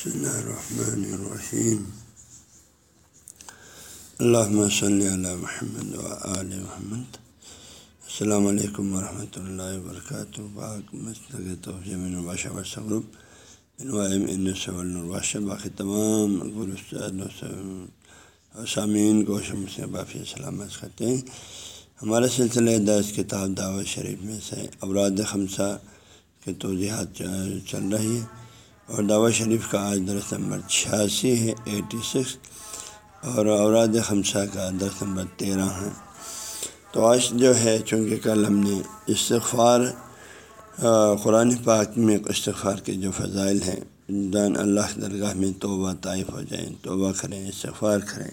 بسم اللہ الرحمن الرحیم اللہ صلی اللہ محمد وآل محمد السلام علیکم ورحمۃ اللہ وبرکاتہ باق مسلک توجہ نباشہ گروپ انوائم باقی تمام سامعین کو شم سے بافی سلامت کرتے ہیں ہمارے سلسلہ درس کتاب دعوت شریف میں سے اوراد خمسہ کے توضیحات چل رہی ہے اور دعوت شریف کا آج درس نمبر چھیاسی ہے، ایٹی سکس اور اوراد خمسہ کا درس نمبر تیرہ ہے۔ تو آج جو ہے، چونکہ کل ہم نے استغفار قرآن پاک میں استغفار کے جو فضائل ہیں دان اللہ کی درگاہ میں توبہ طائف ہو جائیں، توبہ کریں، استغفار کریں۔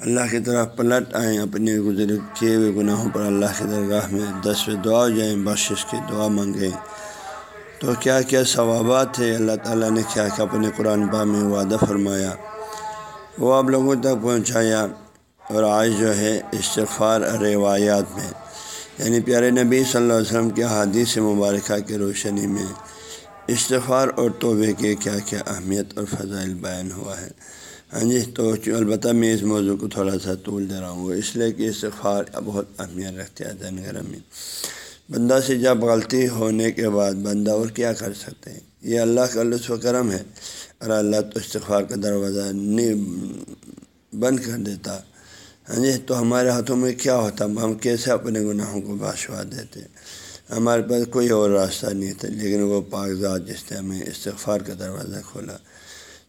اللہ کی طرف پلٹ آئیں، اپنے گزر کیے ہوئے گناہوں پر اللہ کی درگاہ میں دس دعا ہو جائیں، بخشش کی دعا مانگیں۔ تو کیا کیا ثوابات ہے اللہ تعالیٰ نے کیا کیا اپنے قرآن پا میں وعدہ فرمایا۔ وہ آپ لوگوں تک پہنچایا اور آج جو ہے استغفار روایات میں یعنی پیارے نبی صلی اللہ علیہ وسلم کے حادث مبارکہ کی روشنی میں استغفار اور توبے کے کیا کیا اہمیت اور فضائل بیان ہوا ہے۔ ہاں جی تو البتہ میں اس موضوع کو تھوڑا سا طول دے رہا ہوں۔ اس لیے کہ استغفار بہت اہمیت رکھتے ہیں دن گرم میں بندہ سے جب غلطی ہونے کے بعد بندہ اور کیا کر سکتے ہیں؟ یہ اللہ کا لطف و کرم ہے اور اللہ تو استغفار کا دروازہ نہیں بند کر دیتا۔ ہاں جی تو ہمارے ہاتھوں میں کیا ہوتا؟ ہم کیسے اپنے گناہوں کو باشوا دیتے؟ ہمارے پاس کوئی اور راستہ نہیں تھا، لیکن وہ کاغذات جس نے ہمیں استغفار کا دروازہ کھولا،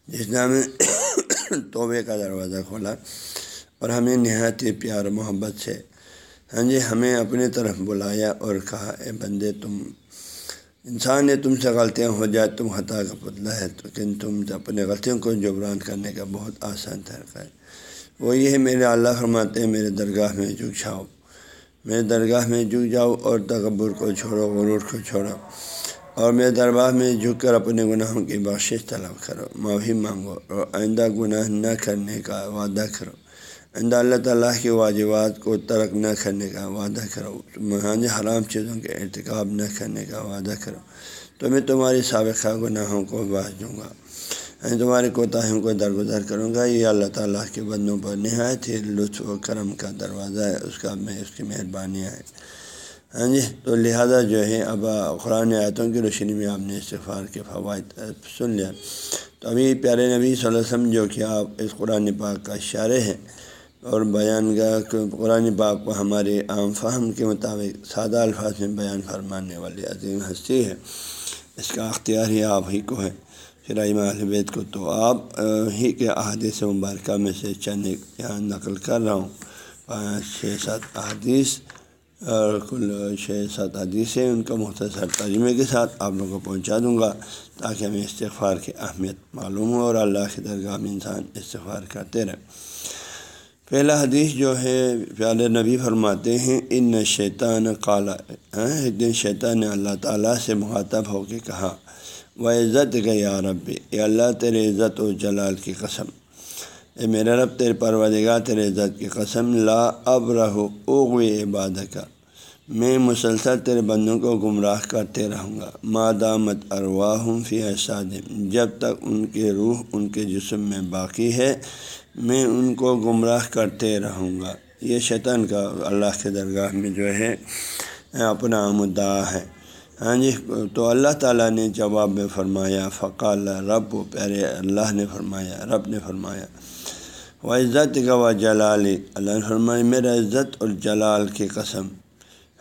جس نے ہمیں توبے کا دروازہ کھولا اور ہمیں نہایت ہی پیار محبت سے ہاں جی ہمیں اپنی طرف بلایا اور کہا، اے بندے، تم انسان نے تم سے غلطیاں ہو جائے تم خطا کا پتلا ہے، لیکن تم اپنے غلطیوں کو جبران کرنے کا بہت آسان طریقہ ہے۔ وہ یہ ہے، میرے اللہ فرماتے ہیں، میرے درگاہ میں جھک جاؤ۔ میرے درگاہ میں جھک جاؤ اور تکبر کو چھوڑو، غرور کو چھوڑو۔ اور میرے دربار میں جھک کر اپنے گناہوں کی بخشش طلب کرو۔ معافی مانگو اور آئندہ گناہ نہ کرنے کا وعدہ کرو۔ آئندہ اللہ تعالیٰ کے واجبات کو ترک نہ کرنے کا وعدہ کرو۔ مہانج حرام چیزوں کے ارتکاب نہ کرنے کا وعدہ کرو۔ تو میں تمہاری سابقہ گناہوں کو باز دوں گا۔ تمہاری کوتاہیوں کو درگزر کروں گا۔ یہ اللہ تعالیٰ کے بندوں پر نہایت ہی لطف و کرم کا دروازہ ہے۔ اس کا میں اس کی مہربانیاں ہیں۔ ہاں جی تو لہٰذا جو ہے، اب قرآن آیتوں کی روشنی میں آپ نے استفار کے فوائد سن لیا۔ تو ابھی پیارے نبی صلی اللہ علیہ وسلم جو کہ آپ اس قرآن پاک کا اشارے ہیں اور بیان کا قرآن پاک کو ہمارے عام فہم کے مطابق سادہ الفاظ میں بیان فرمانے والی عظیم ہستی ہے اس کا اختیار ہی آپ ہی کو ہے۔ شرائم البید کو تو آپ ہی کے احادیث مبارکہ میں سے چند یہاں نقل کر رہا ہوں۔ پانچ، چھ، سات احادیث اور کل چھ، سات حدیثیں ان کا مختصر ترجمے کے ساتھ آپ لوگوں کو پہنچا دوں گا تاکہ ہمیں استغفار کی اہمیت معلوم ہو اور اللہ کی درگاہ میں انسان استغفار کرتے رہے۔ پہلا حدیث جو ہے، پیارے نبی فرماتے ہیں، ان شیطان کالا ہاں، ایک دن شیطان نے اللہ تعالیٰ سے مخاطب ہو کے کہا، وہ عزت گیا رب، اے اللہ تیرے عزت و جلال کی قسم۔ اے میرا رب، تیرے پروردگار، تیرے عزت کی قسم، لا اب رہو اوغ عبادت کا میں مسلسل تیرے بندوں کو گمراہ کرتے رہوں گا۔ مادامت ارواہم فی احساد جب تک ان کے روح ان کے جسم میں باقی ہے، میں ان کو گمراہ کرتے رہوں گا۔ یہ شیطان کا اللہ کے درگاہ میں جو ہے، اپنا مدعا ہے۔ ہاں جی تو اللہ تعالیٰ نے جواب میں فرمایا، فقال رب و پیارے اللہ نے فرمایا، رب نے فرمایا و عزت کا و جلال اللہ نے فرمایا، میرا عزت اور جلال کی قسم۔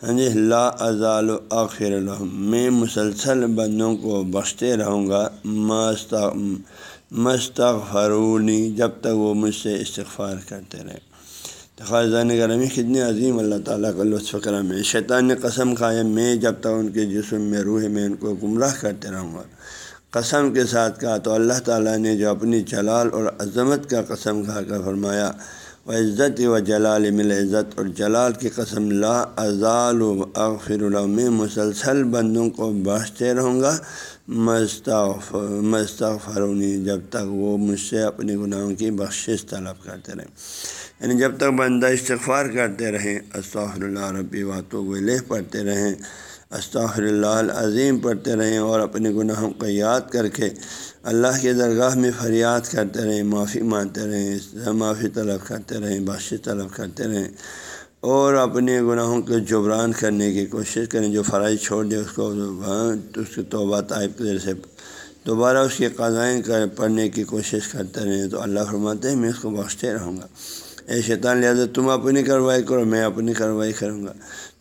ہاں جی لا ازال آخر الحم میں مسلسل بندوں کو بخشتے رہوں گا۔ مستغفرونی جب تک وہ مجھ سے استغفار کرتے رہے۔ خاصان گرمی کتنی عظیم اللہ تعالیٰ کا لطف کرم ہے۔ شیطان نے قسم کھایا، میں جب تک ان کے جسم میں روح میں ان کو گمراہ کرتے رہوں گا۔ قسم کے ساتھ کہا تو اللہ تعالیٰ نے جو اپنی جلال اور عظمت کا قسم کھا کر فرمایا و عزت و جلال مل عزت اور جلال کی قسم لا ازال و اغفر اللہ میں مسلسل بندوں کو بانچتے رہوں گا مستغ مستغفرونی جب تک وہ مجھ سے اپنے گناہوں کی بخشش طلب کرتے رہیں۔ یعنی جب تک بندہ استغفار کرتے رہیں، استغفر اللہ ربی واتو و لہ پڑھتے رہیں۔ استاخر اللہ عظیم پڑھتے رہیں اور اپنے گناہوں کو یاد کر کے اللہ کے درگاہ میں فریاد کرتے رہیں، معافی مانتے رہیں، معافی طلب کرتے رہیں بخش طلب کرتے رہیں اور اپنے گناہوں کو جبران کرنے کی کوشش کریں، جو فرائض چھوڑ دے اس کو اس کی توبہ طائب کے سے دوبارہ اس کی قضائیں کر پڑھنے کی کوشش کرتے رہیں تو اللہ فرماتے ہیں، میں اس کو بخشتے رہوں گا۔ اے شیطان، لہٰذا تم اپنی کارروائی کرو، میں اپنی کارروائی کروں گا۔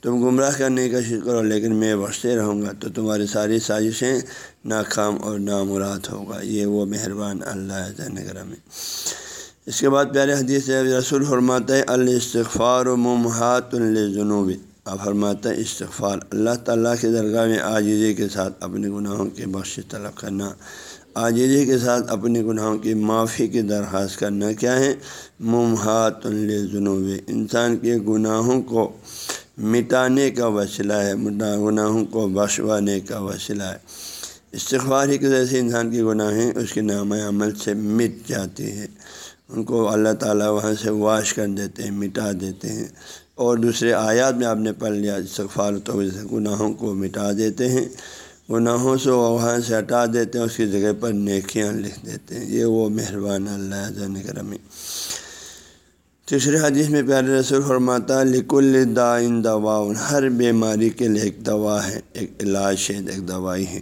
تم گمراہ کرنے کی کوشش کرو، لیکن میں بخشتے رہوں گا۔ تو تمہاری ساری سازشیں ناکام اور نامراد ہوگا۔ یہ وہ مہربان اللہ نگر میں اس کے بعد پیارے حدیث رسول فرماتا ہے الاستغفار و ممحات الجنوب اب فرماتا ہے استغفار۔ اللہ تعالیٰ کے درگاہ میں آجیزی کے ساتھ اپنے گناہوں کی بخش طلب کرنا۔ آجیزی کے ساتھ اپنے گناہوں کی معافی کی درخواست کرنا کیا ہے؟ ممحات الجنوب انسان کے گناہوں کو مٹانے کا وسیلہ ہے گناہوں کو بخشوانے کا وسیلہ ہے۔ استغفار ہی کے ذریعے سے انسان کی گناہیں اس کے نام عمل سے مٹ جاتی ہے ان کو اللہ تعالیٰ وہاں سے واش کر دیتے ہیں، مٹا دیتے ہیں۔ اور دوسرے آیات میں آپ نے پڑھ لیا، استغفار تو گناہوں کو مٹا دیتے ہیں۔ گناہوں سے وہاں سے ہٹا دیتے ہیں، اس کی جگہ پر نیکیاں لکھ دیتے ہیں۔ یہ وہ مہربان اللہ کرمی۔ تیسرے حدیث میں پیارے رسول فرماتا لک الدائن دوا ہر بیماری کے لیے ایک دوا ہے، ایک علاج ہے، ایک دوائی ہے۔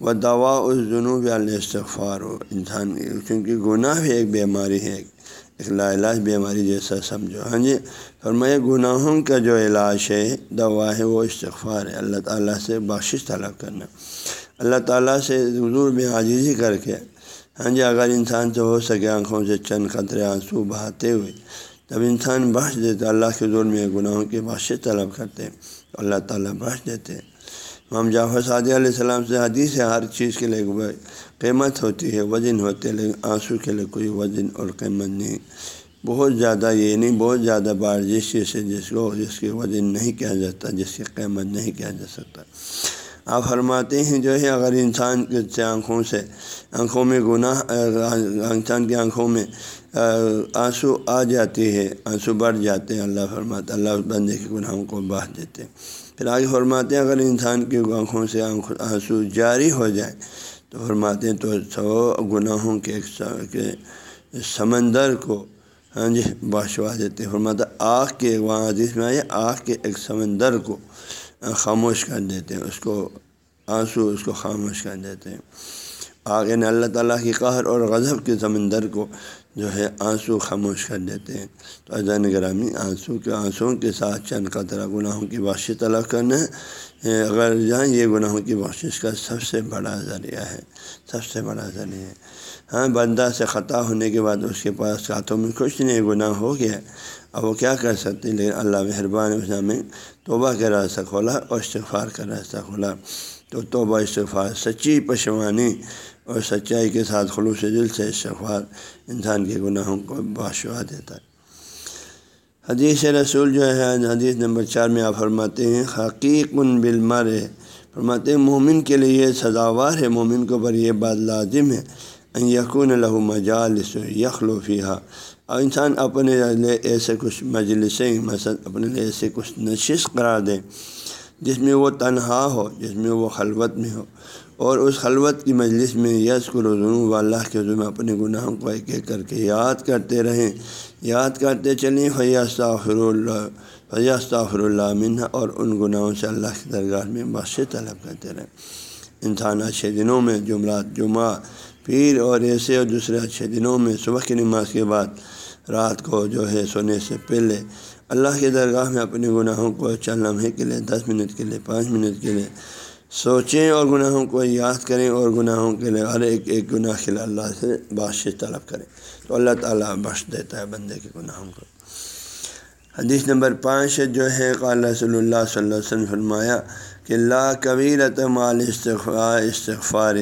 وہ دوا اس جنوب استغفار ہو، انسان کیونکہ گناہ بھی ایک بیماری ہے ایک لا علاج بیماری جیسا سمجھو۔ ہاں جی فرمایا گناہوں کا جو علاج ہے، دوا ہے، وہ استغفار ہے۔ اللہ تعالیٰ سے بخشش طلب کرنا۔ اللہ تعالیٰ سے حضور میں عاجزی کر کے ہاں جی اگر انسان سے ہو سکے آنکھوں سے چند قطرے آنسو بہاتے ہوئے، تب انسان بخش دیتے اللہ کے حضور میں گناہوں کی بخش طلب کرتے۔ اللہ تعالیٰ بخش دیتے۔ امام جعفر صادی علیہ السلام سے حدیث ہے، ہر چیز کے لیے قیمت ہوتی ہے، وزن ہوتے ہے لیکن آنسو کے لیے کوئی وزن اور قیمت نہیں۔ بہت زیادہ یہ نہیں بہت زیادہ بار جس چیز سے جس کو، جس کی وزن نہیں کیا جاتا، جس کی قیمت نہیں کیا جا سکتا۔ آپ فرماتے ہیں جو ہے، اگر انسان کے آنکھوں سے، آنکھوں میں گناہ، انسان کی آنکھوں میں آنسو آ جاتی ہے، آنسو بڑھ جاتے ہیں، اللہ فرماتا، اللہ بندے کے گناہوں کو باہ دیتے پھر آگے فرماتے ہیں، اگر انسان کی آنکھوں سے آنسو جاری ہو جائے، تو فرماتے ہیں تو سو گناہوں کے ایک سمندر کو ہاں جی باشوا دیتے فرماتا آگ کے وہاں حدیث میں آئے آگ کے ایک سمندر کو خاموش کر دیتے ہیں۔ اس کو آنسو اس کو خاموش کر دیتے ہیں۔ آگے نے اللہ تعالیٰ کی قہر اور غضب کے سمندر کو جو ہے آنسو خاموش کر دیتے ہیں۔ تو اذان گرامی آنسو کے آنسوؤں کے ساتھ چند قطرہ گناہوں کی بخش طلب کرنا ہے۔ اگر جہاں یہ گناہوں کی بخشش کا سب سے بڑا ذریعہ ہے۔ سب سے بڑا ذریعہ ہے۔ ہاں بندہ سے خطا ہونے کے بعد اس کے پاس ہاتھوں میں کچھ نہیں گناہ ہو گیا۔ اب وہ کیا کر سکتے لیکن اللہ مہربان اس میں توبہ کا راستہ کھولا اور استغفار کا راستہ کھولا تو توبہ استغفار، سچی پشوانی اور سچائی کے ساتھ خلوص دل سے استغفار انسان کے گناہوں کو باشوا دیتا ہے۔ حدیث رسول جو ہے، حدیث نمبر چار میں آپ فرماتے ہیں، حقیق ان بالمر ہے فرماتے ہیں، مومن کے لیے یہ سزاوار ہے، مومن کو پر یہ بات لازم ہے یقون لہو مجالس یخلوفیہ اور انسان اپنے لیے ایسے کچھ مجلسیں، مثلا اپنے لیے ایسے کچھ نشست قرار دیں جس میں وہ تنہا ہو، جس میں وہ خلوت میں ہو۔ اور اس خلوت کی مجلس میں یس و اللہ کے میں اپنے گناہوں کو ایک ایک کر کے یاد کرتے رہیں۔ یاد کرتے چلیں فیاستر اللہ فیاستر اللہ منہ اور ان گناہوں سے اللہ کی درگاہ میں بخش طلب کرتے رہیں۔ انسان اچھے دنوں میں جمعرات، جمعہ، پیر اور ایسے اور دوسرے اچھے دنوں میں صبح کی نماز کے بعد رات کو جو ہے سونے سے پہلے اللہ کے درگاہ میں اپنے گناہوں کو چند لمحے کے لیے، دس منٹ کے لیے، پانچ منٹ کے لیے سوچیں اور گناہوں کو یاد کریں اور گناہوں کے لیے ہر ایک ایک گناہ کے لیے اللہ سے بخش طلب کریں۔ تو اللہ تعالیٰ بخش دیتا ہے بندے کے گناہوں کو۔ حدیث نمبر پانچ جو ہے، قال رسول اللہ صلی اللہ علیہ وسلم فرمایا کہ لا کبیرت مال استغفار استغفار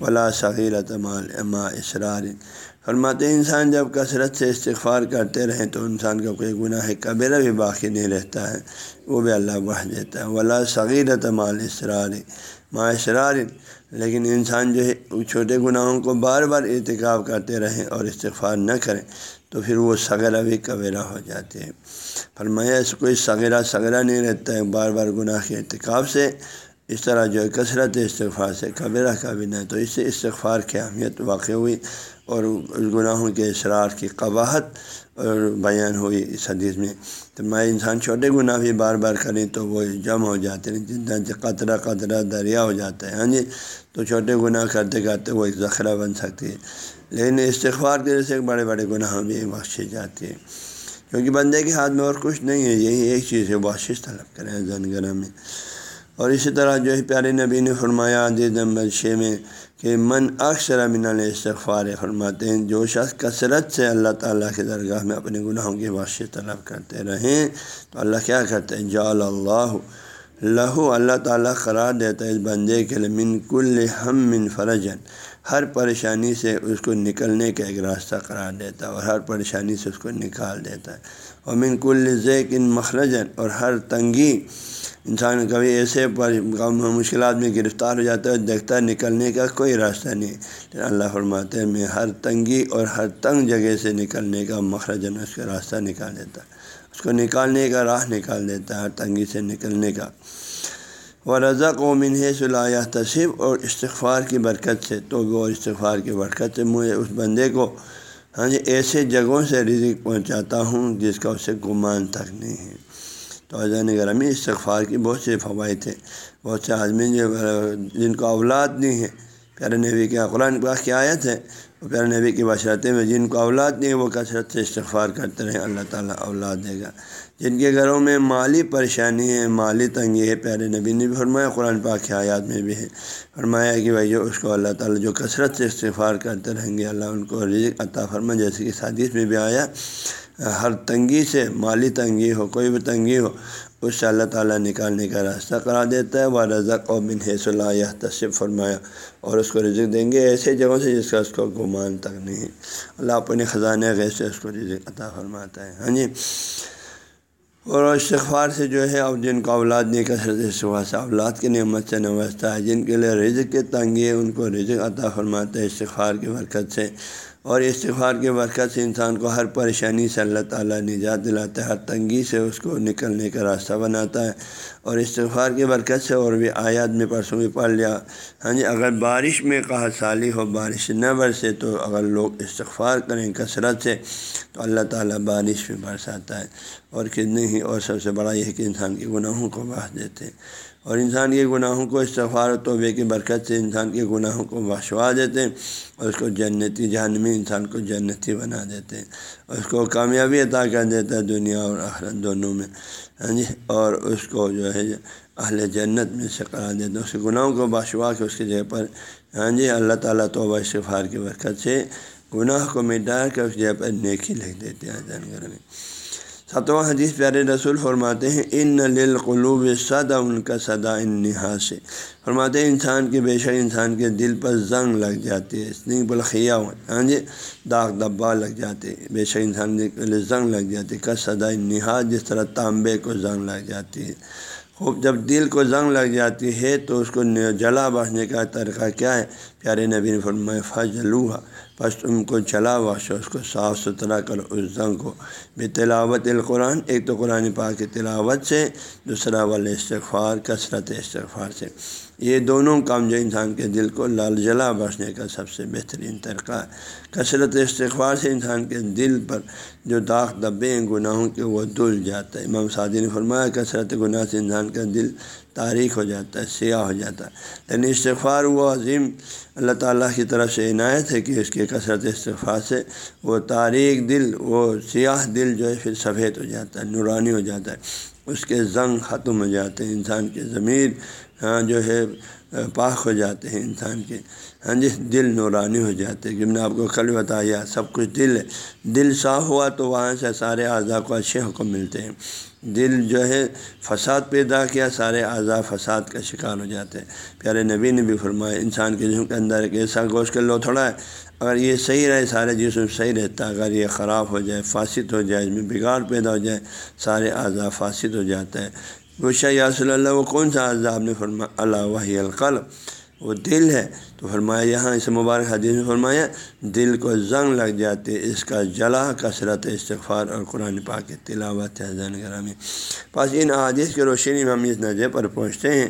ولا صغیرت مال اما اسرار۔ فرماتے انسان جب کثرت سے استغفار کرتے رہیں تو انسان کا کوئی گناہ کبیرہ بھی باقی نہیں رہتا ہے، وہ بھی اللہ بہ دیتا ہے۔ ولا صغیرت مال اسرار ما اسرار لیکن انسان جو ہے چھوٹے گناہوں کو بار بار ارتکاب کرتے رہیں اور استغفار نہ کریں تو پھر وہ سغیرہ بھی کبیرہ ہو جاتے ہیں۔ فرمایا، اس کوئی سغیرہ سغیرہ نہیں رہتا ہے، بار بار گناہ کے ارتکاب سے، اس طرح جو ہے، کثرت استغفار سے کبیرہ کابینہ تو اس سے استغفار کی اہمیت واقع ہوئی۔ اور گناہوں کے اصرار کی قباحت اور بیان ہوئی اس حدیث میں۔ تو میں انسان چھوٹے گناہ بھی بار بار کریں تو وہ جمع ہو جاتے ہیں، جتنا قطرہ قطرہ دریا ہو جاتا ہے ہاں جی؟ تو چھوٹے گناہ کرتے کرتے وہ ایک ذخیرہ بن سکتی ہے۔ لیکن استغفار کے سے بڑے بڑے گناہ بھی بخشی جاتی ہے کیونکہ بندے کے ہاتھ میں اور کچھ نہیں ہے، یہی ایک چیز ہے بخشش طلب کریں زن گرہ میں۔ اور اسی طرح جو ہے پیارے نبی نے فرمایا نمبر چھ میں کہ من اکثر من استغفار فرماتے ہیں، جو شخص کثرت سے اللہ تعالیٰ کے درگاہ میں اپنے گناہوں کی بخش طلب کرتے رہیں، تو اللہ کیا کرتے ہیں جال اللہ لہو، اللہ تعالیٰ قرار دیتا ہے اس بندے کے لیے، من کل ہم من فرجن۔ ہر پریشانی سے اس کو نکلنے کا ایک راستہ قرار دیتا ہے اور ہر پریشانی سے اس کو نکال دیتا ہے۔ اور من کل ذیک ان مخرجن اور ہر تنگی انسان کبھی ایسے مشکلات میں گرفتار ہو جاتا ہے، دیکھتا ہے نکلنے کا کوئی راستہ نہیں۔ لیکن اللہ فرماتے ہیں، میں ہر تنگی اور ہر تنگ جگہ سے نکلنے کا مخرجن اس کا راستہ نکال دیتا۔ ہے اس کو نکالنے کا راہ نکال دیتا ہے، ہر تنگی سے نکلنے کا۔ و رضا کو منہ صلاح تصف اور استغفار کی برکت سے تو وہ استغفار کی برکت سے۔ مجھے اس بندے کو ہاں جی ایسے جگہوں سے رزق پہنچاتا ہوں جس کا اسے گمان تک نہیں ہے۔ تو اذان گرامی استغفار کی بہت سے فوائد ہیں۔ بہت سے آدمی جو جن کو اولاد نہیں ہے پیارے نبی کے قرآن پاک کی آیت ہے۔ وہ پیارے نبی کی بشرتے میں جن کو اولاد نہیں ہے، وہ کثرت سے استغفار کرتے رہیں۔ اللہ تعالیٰ اولاد دے گا۔ جن کے گھروں میں مالی پریشانی ہے، مالی تنگی ہے، پیارے نبی نے بھی فرمایا، قرآن پاک کی آیات میں بھی ہے۔ فرمایا کہ بھائی، جو اس کو اللہ تعالیٰ جو کثرت سے استغفار کرتے رہیں گے، اللہ ان کو رزق عطا فرما جیسے کہ حدیث میں بھی آیا، ہر تنگی سے مالی تنگی ہو، کوئی بھی تنگی ہو اس سے اللہ تعالیٰ نکالنے کا راستہ کرا دیتا ہے۔ وہ رضا قومن حیث اللہ تصف فرمایا۔ اور اس کو رزق دیں گے ایسے جگہوں سے جس کا اس کو گمان تک نہیں اللہ اپنے خزانہ غیر سے اس کو رزق عطا فرماتا ہے۔ ہاں جی۔ اور استغفار سے جو ہے، اب جن کو اولاد نہیں کثرت استغفار اولاد کی نعمت سے نوازتا ہے، جن کے لیے رزق کے تنگی ہے، ان کو رزق عطا فرماتا ہے استغفار کی برکت سے۔ اور استغفار کے برکت سے انسان کو ہر پریشانی سے اللہ تعالیٰ نجات دلاتا ہے، ہر تنگی سے اس کو نکلنے کا راستہ بناتا ہے۔ اور استغفار کی برکت سے اور بھی آیات میں پرسوں بھی پڑھ لیا۔ ہاں جی اگر بارش میں کہا سالی ہو، بارش نہ برسے تو اگر لوگ استغفار کریں کثرت سے تو اللہ تعالیٰ بارش بھی برساتا ہے۔ اور کتنے ہی اور سب سے بڑا یہ ہے کہ انسان کے گناہوں کو باہ دیتے ہیں۔ اور انسان کے گناہوں کو استغفار و توبے کی برکت سے انسان کے گناہوں کو بخشوا دیتے ہیں اور اس کو جنتی جہنمی انسان کو جنتی بنا دیتے ہیں اور اس کو کامیابی عطا کر دیتا ہے دنیا اور آخرت دونوں میں۔ ہاں جی؟ اور اس کو جو ہے اہل جنت میں سے قرار دیتے ہیں، اس کے گناہوں کو بخشوا کے اس کی جگہ پر ہاں جی اللہ تعالیٰ توبہ، استغفار کی برکت سے گناہ کو مٹا کے اس جگہ پر نیکی لکھ دیتے ہیں۔ جانگر میں ستواں حدیث پیارے رسول فرماتے ہیں، ان للقلوب صدا ان کا صدا ان نہا سے فرماتے ہیں، انسان کے بے شک انسان کے دل پر زنگ لگ جاتی ہے بلخیا ہاں جی داغ دبا لگ جاتے بے شک انسان کے زنگ لگ جاتی ہے کا صدا نہا جس طرح تانبے کو زنگ لگ جاتی ہے۔ خوب جب دل کو زنگ لگ جاتی ہے تو اس کو جلا بہنے کا طریقہ کیا ہے؟ پیارے نبی نے فرمایا فضلوحا بس تم کو چلا باشو اس کو صاف ستھرا کرو اس زنگ کو۔ بے تلاوت القرآن، ایک تو قرآن پاک کی تلاوت سے، دوسرا والے استغفار، کثرت استغفار سے۔ یہ دونوں کام جو انسان کے دل کو لال جلا بچنے کا سب سے بہترین طریقہ ہے۔ کثرت استغفار سے انسان کے دل پر جو داغ، دبے ہیں گناہوں کے وہ دل جاتا ہے امام سعدی نے فرمایا، کثرت گناہ سے انسان کا دل تاریخ ہو جاتا ہے، سیاہ ہو جاتا ہے۔ لیکن استغفار وہ عظیم اللہ تعالیٰ کی طرف سے عنایت ہے کہ اس کے کثرت استغفار سے وہ تاریخ دل، وہ سیاہ دل جو ہے پھر سفید ہو جاتا ہے، نورانی ہو جاتا ہے۔ اس کے زنگ ختم ہو جاتے ہیں، انسان کے ضمیر ہاں جو ہے، پاک ہو جاتے ہیں انسان کے۔ ہاں جی دل نورانی ہو جاتے ہیں۔ کہ میں نے آپ کو کل بتایا، سب کچھ دل ہے۔ دل صاف ہوا تو وہاں سے سارے اعضاء کو اچھے حکم ملتے ہیں۔ دل جو ہے فساد پیدا کیا، سارے اعضاء فساد کا شکار ہو جاتے ہیں۔ پیارے نبی نے بھی فرمایا، انسان کے جسم کے اندر ایک ایسا گوشت کے لو تھوڑا ہے، اگر یہ صحیح رہے، سارے جسم صحیح رہتا ہے اگر یہ خراب ہو جائے، فاسد ہو جائے، اس میں بگاڑ پیدا ہو جائے، سارے اعضاء فاسد ہو جاتا ہے گوشہ یا صلی اللہ، وہ کون سا اعضاء؟ آپ نے فرمایا، اللہ وحی القلب۔ وہ دل ہے۔ تو فرمایا، یہاں اس مبارک حدیث میں فرمایا، دل کو زنگ لگ جاتی اس کا جلا، کثرت، استغفار اور قرآن پاک کے تلاوت ہے۔ زین گرامی۔ بس ان عادث کی روشنی میں ہم اس نظر پر پہنچتے ہیں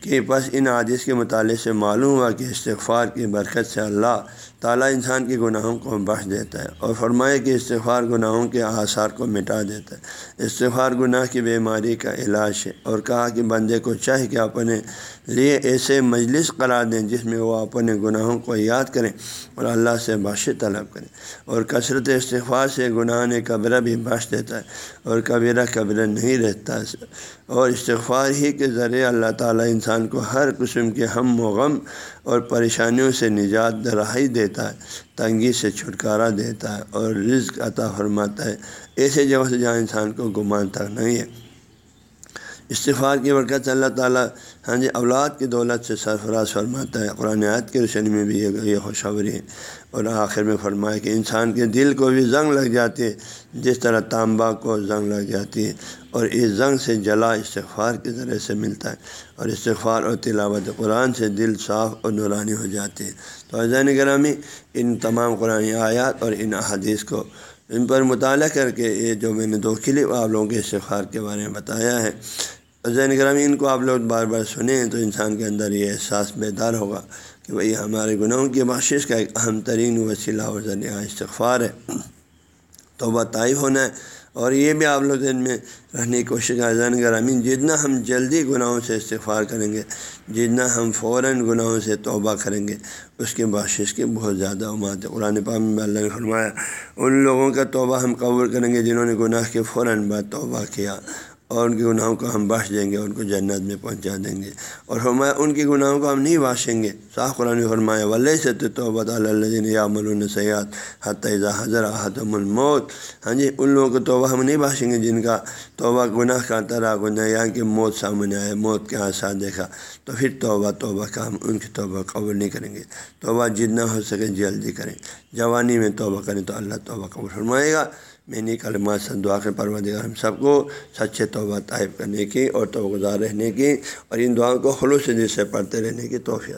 کہ بس ان عادث کے مطالعے سے معلوم ہوا کہ استغفار کی برکت سے اللہ تعالیٰ انسان کے گناہوں کو بخش دیتا ہے اور فرمائے کہ استغفار گناہوں کے آثار کو مٹا دیتا ہے۔ استغفار گناہ کی بیماری کا علاج ہے اور کہا کہ بندے کو چاہے کہ اپنے لیے ایسے مجلس قرار دیں جس میں وہ اپنے گناہوں کو یاد کریں اور اللہ سے بخش طلب کریں۔ اور کثرت استغفار سے گناہ نے قبرہ بھی بخش دیتا ہے اور کبیرہ قبرہ نہیں رہتا۔ اور استغفار ہی کے ذریعے اللہ تعالیٰ انسان کو ہر قسم کے ہم و غم اور پریشانیوں سے نجات دراہی دیتا ہے، تنگی سے چھٹکارا دیتا ہے اور رزق عطا فرماتا ہے۔ ایسے جگہ سے جہاں انسان کو گمان تک نہیں ہے۔ استفار کی برکت سے اللہ تعالیٰ ہاں جی اولاد کی دولت سے سرفراز فرماتا ہے۔ قرآن عاد کی روشنی میں بھی یہ خوشخبری ہے۔ اور آخر میں فرمایا کہ انسان کے دل کو بھی زنگ لگ جاتی ہے۔ جس طرح تانبا کو زنگ لگ جاتی ہے۔ اور اس زنگ سے جلا استغفار کے ذریعے سے ملتا ہے۔ اور استغفار اور تلاوت قرآن سے دل صاف اور نورانی ہو جاتی ہے۔ تو عزین گرامی، ان تمام قرآن آیات اور ان احادیث کو ان پر مطالعہ کر کے یہ جو میں نے دو کلپ آپ لوگوں کے استغفار کے بارے میں بتایا ہے زین گرامی ان کو آپ لوگ بار بار سنیں تو انسان کے اندر یہ احساس بیدار ہوگا کہ بھئی ہمارے گناہوں کی بخشش کا ایک اہم ترین وسیلہ اور ذریعہ استغفار ہے۔ توبہ طائف ہونا ہے اور یہ بھی آپ لوگ دن میں رہنے کی کوشش کا زین گرامی جتنا ہم جلدی گناہوں سے استغفار کریں گے، جتنا ہم فوراً گناہوں سے توبہ کریں گے، اس کے بخشش کی بہت زیادہ اماد ہے۔ قرآن پاک میں اللہ نے فرمایا، ان لوگوں کا توبہ ہم قبول کریں گے جنہوں نے گناہ کے فوراً بعد توبہ کیا۔ اور ان کے گناہوں کو ہم بخش دیں گے ان کو جنت میں پہنچا دیں گے۔ اور فرمایا، ان کے گناہوں کو ہم نہیں باشیں گے۔ صاف قرآن فرمایا ولہ سے تو توبۃ اللہ یا ملون سیات حتیٰ حضر حتم الموت۔ ہاں جی ان لوگوں کو توبہ ہم نہیں باشیں گے جن کا توبہ گناہ کا طرح گناہ، یا کہ موت سامنے آئے، موت کے آسات دیکھا۔ تو پھر توبہ توبہ کا ہم ان کی توبہ قبول نہیں کریں گے۔ توبہ جتنا ہو سکے جلدی کریں۔ جوانی میں توبہ کریں تو اللہ توبہ قبول فرمائے گا۔ میں نے کلمات سے دعا کے پروردگار ہم سب کو سچے توبہ طائب کرنے کی اور توگزار رہنے کی اور ان دعاؤں کو خلوص دل سے پڑھتے رہنے کی توفیع